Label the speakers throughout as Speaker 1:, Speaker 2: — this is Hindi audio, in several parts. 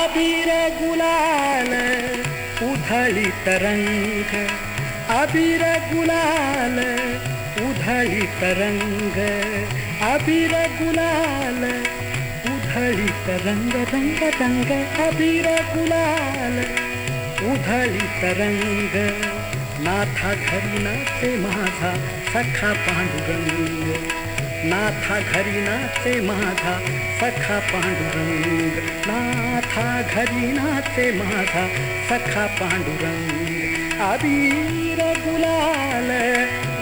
Speaker 1: अबीर गुलाल उधळी तरंग अबीर गुलाल उधळी तरंग अबीर गुलाल उधळी तरंग रंग रंग अबीर गुलाल उधळी तरंग नाथा घरी नाचे माझा सखा पांडुरंग। नाथा घरी नाचे माझा सखा पांडुरंग। नाथा घरी नाचे माझा सखा पांडुरंग। अबीर गुलाल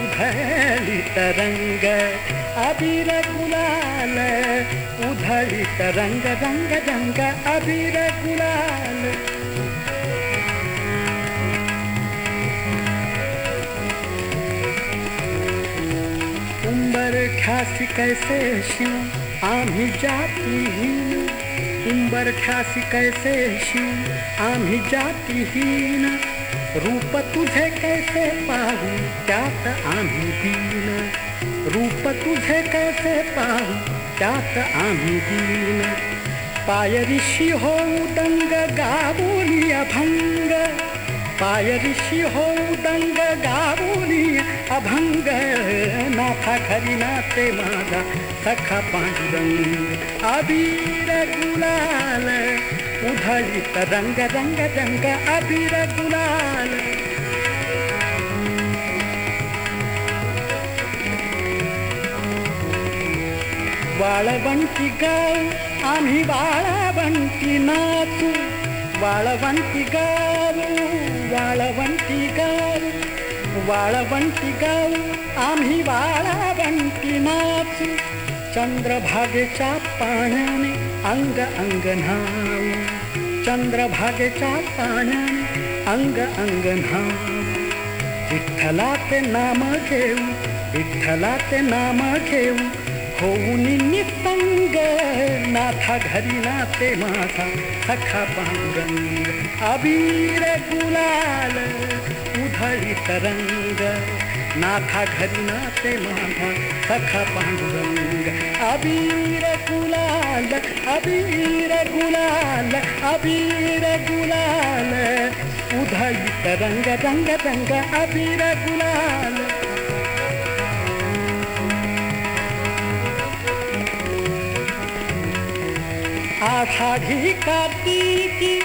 Speaker 1: उधळी तरंग अबीर गुलाल उधळी तरंग रंग रंग। अबीर गुलाल। ठासी कैसे शिव? आम्ही जातीहीन उंबर ठासी कैसे शिव? आम्ही जातीहीन रूप तुझे कैसे पाहू? त्यात आम्ही दीन? रूप तुझे कैसे पाहू? त्यात आम्ही दीन? पायरिशी होऊ दंग गाबोली अभंग पायरिशी हो दंग गाबोली अभंग नाथा खरी नाते माझा सखा पाँच पांडुरंग, अबीर गुलाल उधळीत रंग रंग रंग अबीर गुलाल। वाळवंटी गाव, आम्ही वाळवंटी नाचू वाळवंटी गाव वाळवंटी गाव वाळवंटी गाव आम्ही वाळवंटी नाचू चंद्रभागेच्या पाण्याने अंग अंग न्हाऊ चंद्रभागेच्या पाण्याने अंग अंग न्हाऊ विठ्ठलाचे नाम घेऊ, विठ्ठलाचे नाम घेऊ होऊन निसंग नाथा घरी नाचे माझा सखा पांडुरंग अबीर गुलाल, उधळी तरंग, नाथा घरी नाचे माझा सखा पांडुरंग अबीर गुलाल अबीर गुलाल अबीर गुलाल, उधळी तरंग, रंग रंग, अबीर गुलाल। आषाढी कार्तिकी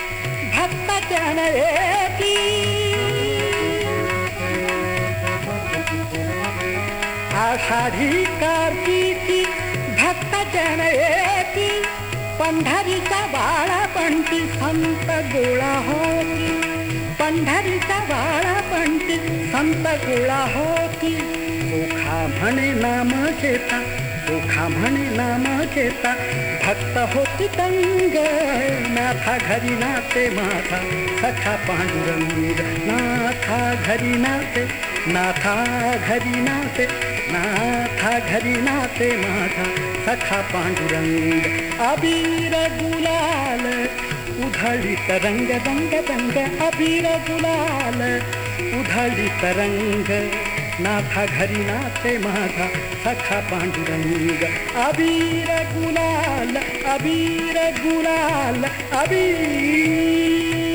Speaker 1: भक्त जनयती आषाढी कार्तिकी भक्त जनयती पंढरीचा बाळा संत गोळा होती. पंढरीचा बाळा संत गोळा होती. ओखा म्हणे नाम घेता ओखा म्हणे नाम घेता भक्त होती दंग नाथा घरी नाते, माथा सखा पांडुरंग। नाथा घरी नाते, नाथा घरी नाते, नाथा घरी नाते, माथा सखा पांडुरंग। अबीर गुलाल उधळी तरंग रंग रंग। अबीर गुलाल उधळी तरंग नाथा घरी नाचे माझा सखा पांडुरंग. अबीर गुलाल अबीर गुलाल अबीर